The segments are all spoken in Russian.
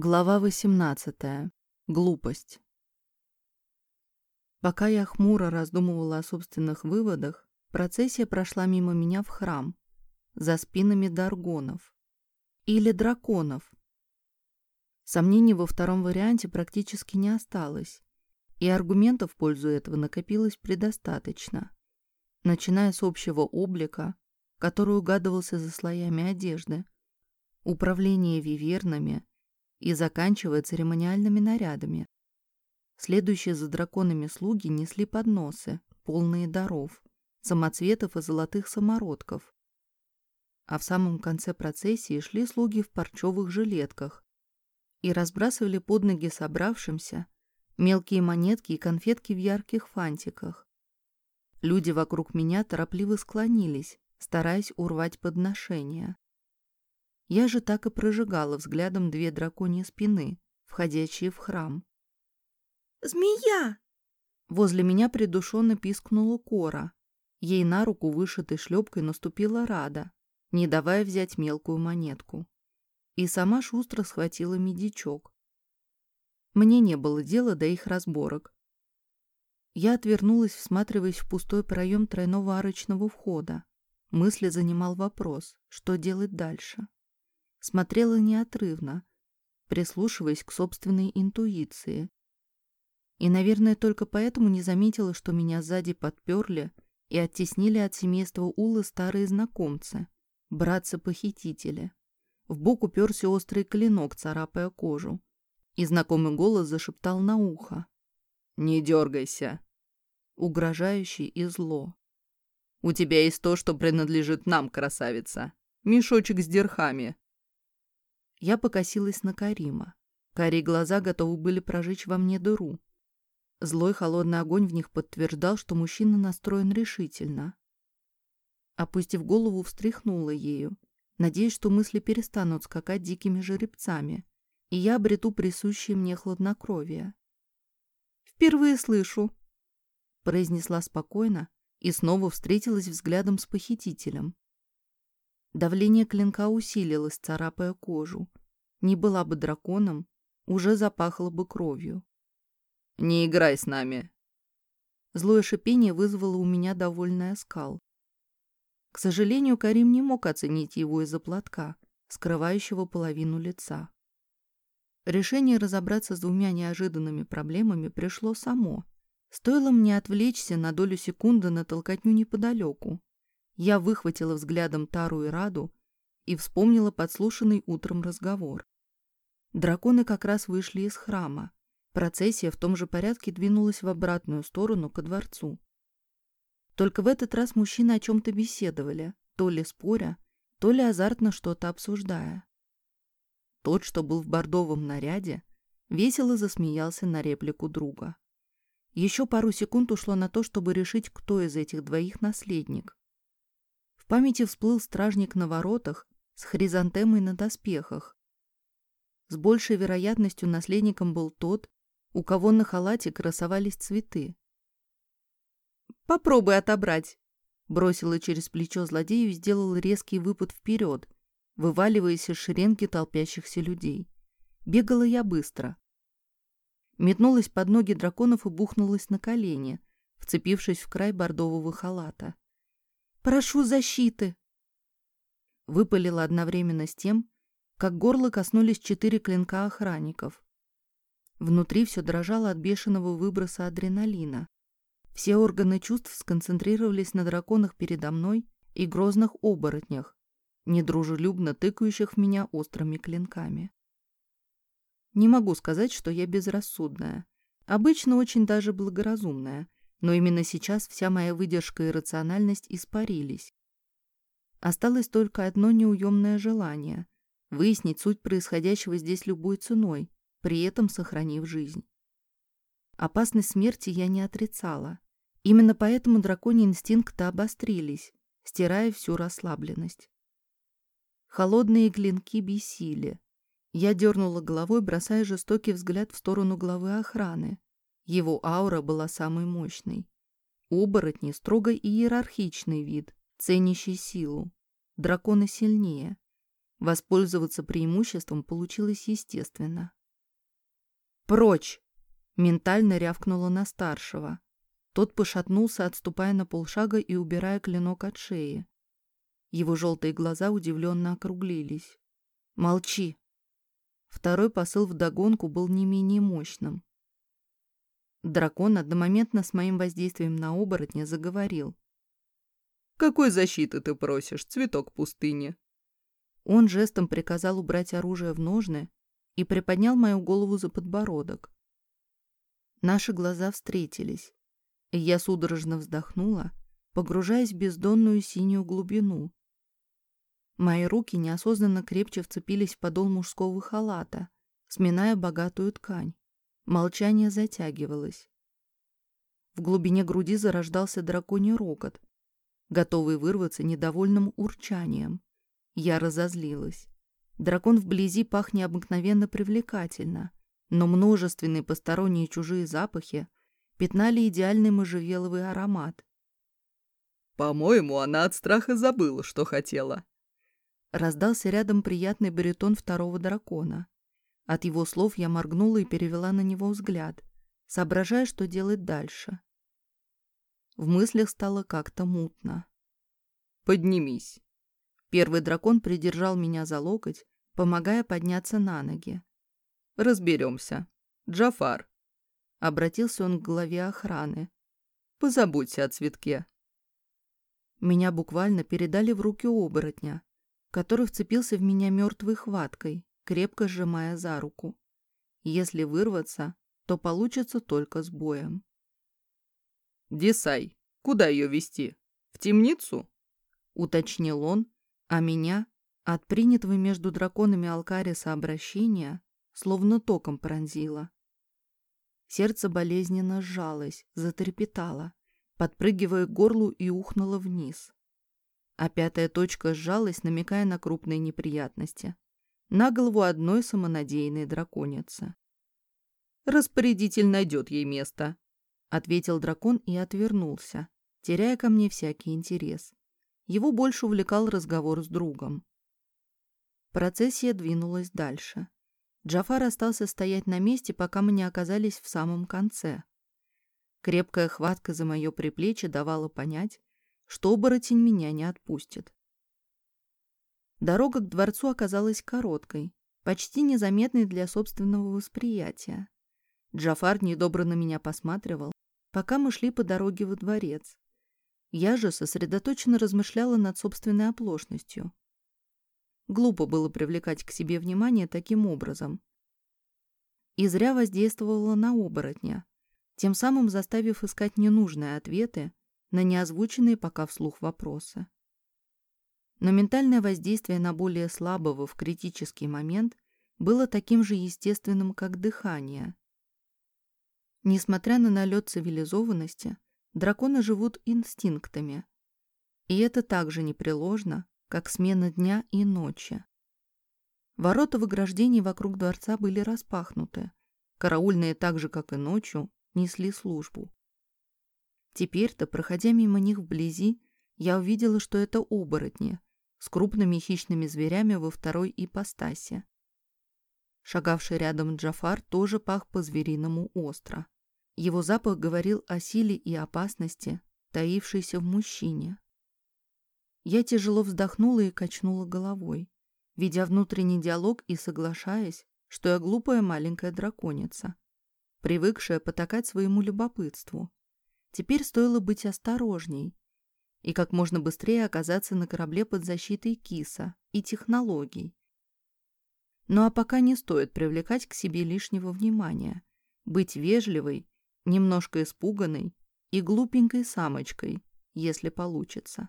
Глава 18. Глупость. Пока я хмуро раздумывала о собственных выводах, процессия прошла мимо меня в храм, за спинами даргонов. Или драконов. Сомнений во втором варианте практически не осталось, и аргументов в пользу этого накопилось предостаточно, начиная с общего облика, который угадывался за слоями одежды, управление вивернами – и заканчивая церемониальными нарядами. Следующие за драконами слуги несли подносы, полные даров, самоцветов и золотых самородков. А в самом конце процессии шли слуги в парчевых жилетках и разбрасывали под ноги собравшимся мелкие монетки и конфетки в ярких фантиках. Люди вокруг меня торопливо склонились, стараясь урвать подношения. Я же так и прожигала взглядом две драконьи спины, входящие в храм. «Змея!» Возле меня придушенно пискнула Кора. Ей на руку вышитой шлепкой наступила Рада, не давая взять мелкую монетку. И сама шустро схватила медичок. Мне не было дела до их разборок. Я отвернулась, всматриваясь в пустой проем тройного арочного входа. Мысли занимал вопрос, что делать дальше смотрела неотрывно, прислушиваясь к собственной интуиции. И, наверное, только поэтому не заметила, что меня сзади подперли и оттеснили от семейства Улы старые знакомцы, братцы-похитители. В бок уперся острый клинок, царапая кожу. И знакомый голос зашептал на ухо. «Не дергайся!» Угрожающий и зло. «У тебя есть то, что принадлежит нам, красавица. Мешочек с дирхами. Я покосилась на Карима. Карие глаза готовы были прожечь во мне дыру. Злой холодный огонь в них подтверждал, что мужчина настроен решительно. Опустив голову, встряхнула ею, надеясь, что мысли перестанут скакать дикими жеребцами, и я обрету присущее мне хладнокровие. «Впервые слышу», — произнесла спокойно и снова встретилась взглядом с похитителем. Давление клинка усилилось, царапая кожу. Не была бы драконом, уже запахло бы кровью. «Не играй с нами!» Злое шипение вызвало у меня довольный оскал. К сожалению, Карим не мог оценить его из-за платка, скрывающего половину лица. Решение разобраться с двумя неожиданными проблемами пришло само. Стоило мне отвлечься на долю секунды на толкотню неподалеку. Я выхватила взглядом Тару и Раду и вспомнила подслушанный утром разговор. Драконы как раз вышли из храма. Процессия в том же порядке двинулась в обратную сторону ко дворцу. Только в этот раз мужчины о чем-то беседовали, то ли споря, то ли азартно что-то обсуждая. Тот, что был в бордовом наряде, весело засмеялся на реплику друга. Еще пару секунд ушло на то, чтобы решить, кто из этих двоих наследник памяти всплыл стражник на воротах с хризантемой на доспехах. С большей вероятностью наследником был тот, у кого на халате красовались цветы. «Попробуй отобрать!» Бросила через плечо злодею и сделал резкий выпад вперед, вываливаясь из шеренги толпящихся людей. Бегала я быстро. Метнулась под ноги драконов и бухнулась на колени, вцепившись в край бордового халата. Прошу защиты!» Выпалила одновременно с тем, как горло коснулись четыре клинка охранников. Внутри все дрожало от бешеного выброса адреналина. Все органы чувств сконцентрировались на драконах передо мной и грозных оборотнях, недружелюбно тыкающих в меня острыми клинками. Не могу сказать, что я безрассудная. Обычно очень даже благоразумная, но именно сейчас вся моя выдержка и рациональность испарились. Осталось только одно неуемное желание — выяснить суть происходящего здесь любой ценой, при этом сохранив жизнь. Опасность смерти я не отрицала. Именно поэтому драконьи инстинкты обострились, стирая всю расслабленность. Холодные клинки бесили. Я дернула головой, бросая жестокий взгляд в сторону главы охраны, его аура была самой мощной. Оборотни – строго иерархичный вид, ценящий силу. Драконы сильнее. Воспользоваться преимуществом получилось естественно. «Прочь!» — ментально рявкнула на старшего. Тот пошатнулся, отступая на полшага и убирая клинок от шеи. Его желтые глаза удивленно округлились. «Молчи!» Второй посыл вдогонку был не менее мощным. Дракон одномоментно с моим воздействием на оборотня заговорил. «Какой защиты ты просишь, цветок пустыни?» Он жестом приказал убрать оружие в ножны и приподнял мою голову за подбородок. Наши глаза встретились, и я судорожно вздохнула, погружаясь в бездонную синюю глубину. Мои руки неосознанно крепче вцепились в подол мужского халата, сминая богатую ткань. Молчание затягивалось. В глубине груди зарождался драконий рокот, готовый вырваться недовольным урчанием. Я разозлилась. Дракон вблизи пах необыкновенно привлекательно, но множественные посторонние чужие запахи пятнали идеальный можжевеловый аромат. «По-моему, она от страха забыла, что хотела». Раздался рядом приятный баритон второго дракона. От его слов я моргнула и перевела на него взгляд, соображая, что делать дальше. В мыслях стало как-то мутно. «Поднимись». Первый дракон придержал меня за локоть, помогая подняться на ноги. «Разберемся. Джафар». Обратился он к главе охраны. «Позаботься о цветке». Меня буквально передали в руки оборотня, который вцепился в меня мертвой хваткой, крепко сжимая за руку. Если вырваться, то получится только с боем. «Десай, куда ее вести? В темницу?» — уточнил он, а меня от принятого между драконами Алкариса обращения словно током пронзило. Сердце болезненно сжалось, затрепетало, подпрыгивая к горлу и ухнуло вниз. А пятая точка сжалась, намекая на крупные неприятности на голову одной самонадеянной драконицы. «Распорядитель найдет ей место», — ответил дракон и отвернулся, теряя ко мне всякий интерес. Его больше увлекал разговор с другом. Процессия двинулась дальше. Джафар остался стоять на месте, пока мы не оказались в самом конце. Крепкая хватка за мое приплечье давала понять, что оборотень меня не отпустит. Дорога к дворцу оказалась короткой, почти незаметной для собственного восприятия. Джафар недобро на меня посматривал, пока мы шли по дороге во дворец. Я же сосредоточенно размышляла над собственной оплошностью. Глупо было привлекать к себе внимание таким образом. И зря воздействовала на оборотня, тем самым заставив искать ненужные ответы на неозвученные пока вслух вопросы. Но ментальное воздействие на более слабого в критический момент было таким же естественным, как дыхание. Несмотря на налет цивилизованности, драконы живут инстинктами. И это так же непреложно, как смена дня и ночи. Ворота в ограждении вокруг дворца были распахнуты. Караульные так же, как и ночью, несли службу. Теперь-то, проходя мимо них вблизи, я увидела, что это оборотни, с крупными хищными зверями во второй ипостаси. Шагавший рядом Джафар тоже пах по-звериному остро. Его запах говорил о силе и опасности, таившейся в мужчине. Я тяжело вздохнула и качнула головой, видя внутренний диалог и соглашаясь, что я глупая маленькая драконица, привыкшая потакать своему любопытству. Теперь стоило быть осторожней, и как можно быстрее оказаться на корабле под защитой КИСа и технологий. Ну а пока не стоит привлекать к себе лишнего внимания, быть вежливой, немножко испуганной и глупенькой самочкой, если получится.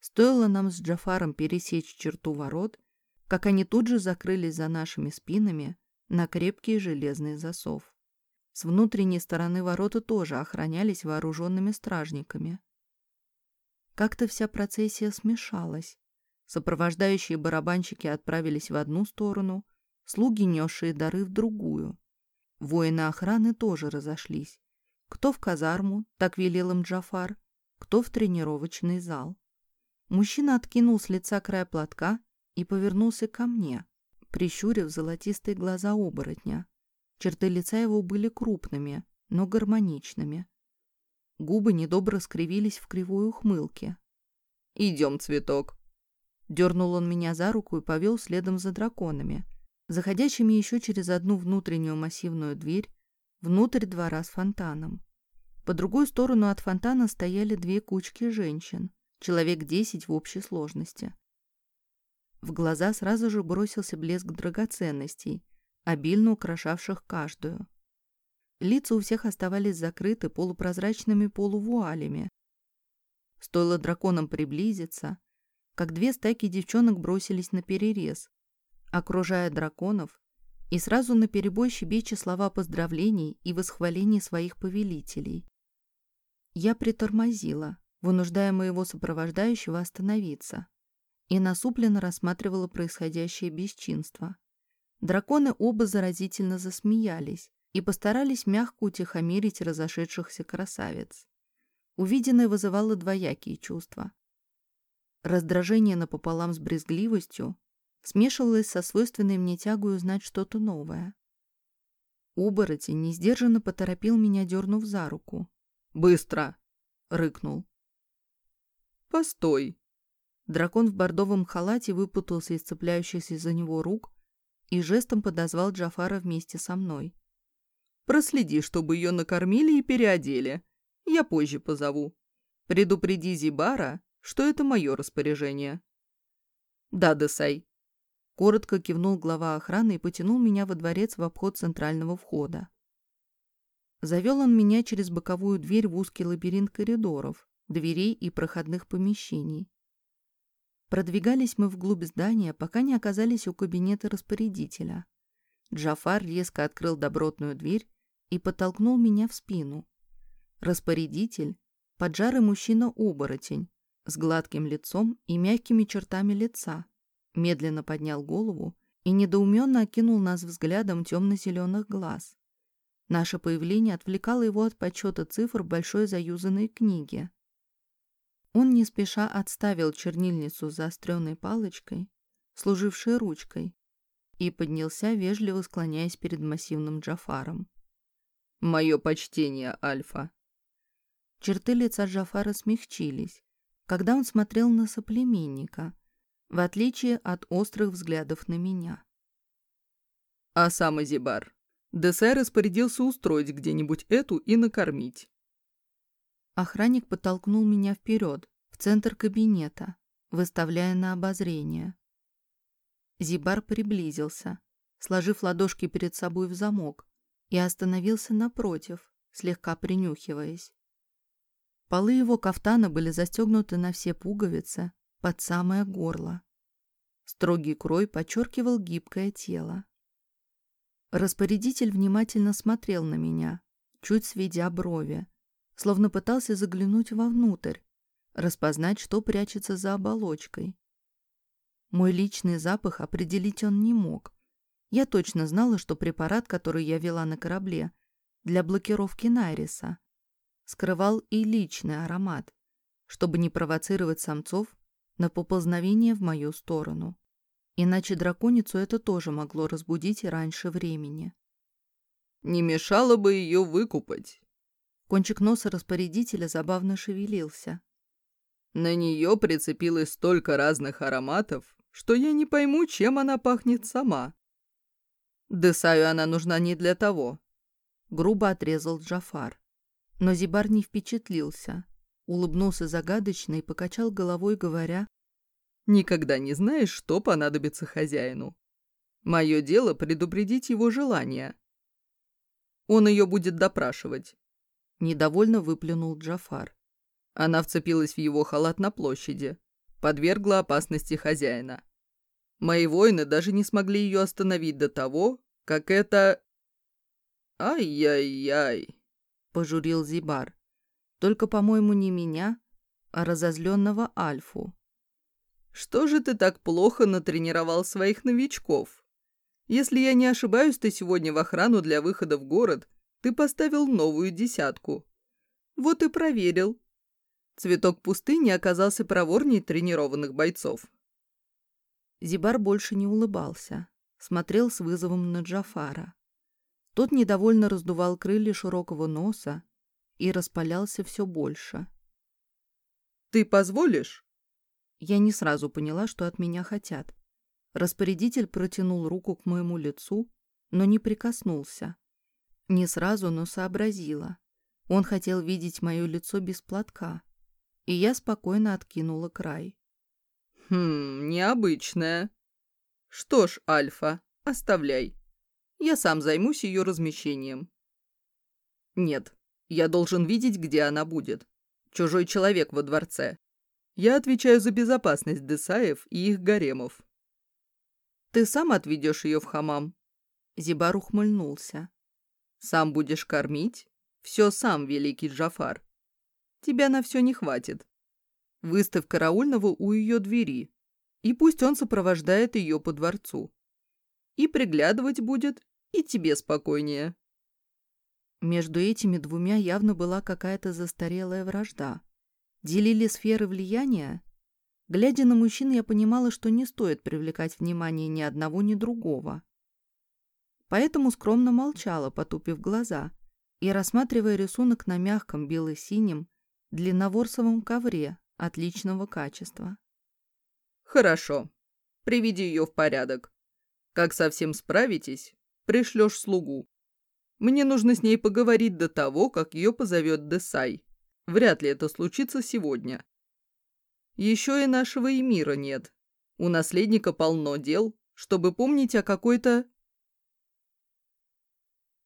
Стоило нам с Джафаром пересечь черту ворот, как они тут же закрылись за нашими спинами на крепкий железный засов. С внутренней стороны ворота тоже охранялись вооруженными стражниками. Как-то вся процессия смешалась. Сопровождающие барабанщики отправились в одну сторону, слуги, несшие дары, в другую. Воины охраны тоже разошлись. Кто в казарму, так велел им Джафар, кто в тренировочный зал. Мужчина откинул с лица край платка и повернулся ко мне, прищурив золотистые глаза оборотня. Черты лица его были крупными, но гармоничными. Губы недобро скривились в кривой ухмылке. «Идем, цветок!» Дернул он меня за руку и повел следом за драконами, заходящими еще через одну внутреннюю массивную дверь, внутрь двора с фонтаном. По другую сторону от фонтана стояли две кучки женщин, человек десять в общей сложности. В глаза сразу же бросился блеск драгоценностей, обильно украшавших каждую. Лица у всех оставались закрыты полупрозрачными полувуалями. Стоило драконам приблизиться, как две стайки девчонок бросились на перерез, окружая драконов и сразу наперебой щебеча слова поздравлений и восхвалений своих повелителей. Я притормозила, вынуждая моего сопровождающего остановиться, и насупленно рассматривала происходящее бесчинство. Драконы оба заразительно засмеялись и постарались мягко утихомирить разошедшихся красавиц. Увиденное вызывало двоякие чувства. Раздражение напополам с брезгливостью смешивалось со свойственной мне тягой узнать что-то новое. Оборотень несдержанно поторопил меня, дернув за руку. «Быстро!» — рыкнул. «Постой!» Дракон в бордовом халате выпутался из цепляющихся за него рук и жестом подозвал Джафара вместе со мной. «Проследи, чтобы ее накормили и переодели. Я позже позову. Предупреди Зибара, что это мое распоряжение». «Да, Десай», Коротко кивнул глава охраны и потянул меня во дворец в обход центрального входа. Завел он меня через боковую дверь в узкий лабиринт коридоров, дверей и проходных помещений. Продвигались мы вглубь здания, пока не оказались у кабинета распорядителя. Джафар резко открыл добротную дверь и подтолкнул меня в спину. Распорядитель — поджарый мужчина-оборотень, с гладким лицом и мягкими чертами лица, медленно поднял голову и недоуменно окинул нас взглядом темно-зеленых глаз. Наше появление отвлекало его от подсчета цифр большой заюзанной книге. Он не спеша отставил чернильницу с заостренной палочкой, служившей ручкой, и поднялся, вежливо склоняясь перед массивным Джафаром. «Мое почтение, Альфа!» Черты лица Джафара смягчились, когда он смотрел на соплеменника, в отличие от острых взглядов на меня. «А сам Азибар, Десай распорядился устроить где-нибудь эту и накормить». Охранник подтолкнул меня вперед, в центр кабинета, выставляя на обозрение. Зибар приблизился, сложив ладошки перед собой в замок, и остановился напротив, слегка принюхиваясь. Полы его кафтана были застегнуты на все пуговицы, под самое горло. Строгий крой подчеркивал гибкое тело. Распорядитель внимательно смотрел на меня, чуть сведя брови, словно пытался заглянуть вовнутрь, распознать, что прячется за оболочкой. Мой личный запах определить он не мог. Я точно знала, что препарат, который я вела на корабле, для блокировки Найриса, скрывал и личный аромат, чтобы не провоцировать самцов на поползновение в мою сторону. Иначе драконицу это тоже могло разбудить раньше времени. «Не мешало бы ее выкупать!» Кончик носа распорядителя забавно шевелился. «На нее прицепилось столько разных ароматов, что я не пойму, чем она пахнет сама. Десаю она нужна не для того», — грубо отрезал Джафар. Но Зибар не впечатлился улыбнулся загадочно и покачал головой, говоря, «Никогда не знаешь, что понадобится хозяину. Мое дело предупредить его желание. Он ее будет допрашивать». Недовольно выплюнул Джафар. Она вцепилась в его халат на площади, подвергла опасности хозяина. Мои воины даже не смогли ее остановить до того, как это... «Ай-яй-яй», — пожурил Зибар. Только, по-моему, не меня, а разозленного Альфу. «Что же ты так плохо натренировал своих новичков? Если я не ошибаюсь, ты сегодня в охрану для выхода в город ты поставил новую десятку. Вот и проверил. Цветок пустыни оказался проворней тренированных бойцов». Зибар больше не улыбался, смотрел с вызовом на Джафара. Тот недовольно раздувал крылья широкого носа и распалялся все больше. «Ты позволишь?» Я не сразу поняла, что от меня хотят. Распорядитель протянул руку к моему лицу, но не прикоснулся. Не сразу, но сообразила. Он хотел видеть мое лицо без платка, и я спокойно откинула край. «Хм, необычная. Что ж, Альфа, оставляй. Я сам займусь ее размещением». «Нет, я должен видеть, где она будет. Чужой человек во дворце. Я отвечаю за безопасность Десаев и их гаремов». «Ты сам отведешь ее в хамам?» Зибар ухмыльнулся. «Сам будешь кормить? Все сам, великий Джафар. Тебя на все не хватит. Выставь караульного у ее двери, и пусть он сопровождает ее по дворцу. И приглядывать будет, и тебе спокойнее. Между этими двумя явно была какая-то застарелая вражда. Делили сферы влияния? Глядя на мужчин, я понимала, что не стоит привлекать внимание ни одного, ни другого. Поэтому скромно молчала, потупив глаза, и рассматривая рисунок на мягком бело-синем длинноворсовом ковре, отличного качества. «Хорошо. Приведи ее в порядок. Как совсем справитесь, пришлешь слугу. Мне нужно с ней поговорить до того, как ее позовет Десай. Вряд ли это случится сегодня. Еще и нашего Эмира нет. У наследника полно дел, чтобы помнить о какой-то